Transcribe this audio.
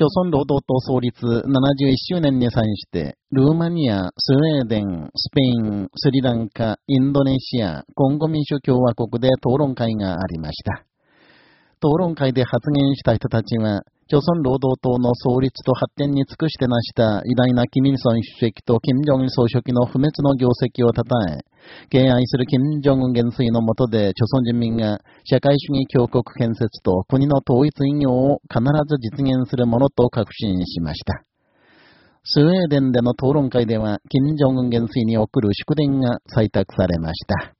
朝鮮労働党創立71周年に際して、ルーマニア、スウェーデン、スペイン、スリランカ、インドネシア、コンゴ民主共和国で討論会がありました。討論会で発言した人たちは、朝鮮労働党の創立と発展に尽くして成した偉大なキミルソン主席と金正恩総書記の不滅の業績を称え、敬愛する金正恩元帥のもとで、朝鮮人民が社会主義強国建設と国の統一運用を必ず実現するものと確信しました。スウェーデンでの討論会では、金正恩元帥に送る祝電が採択されました。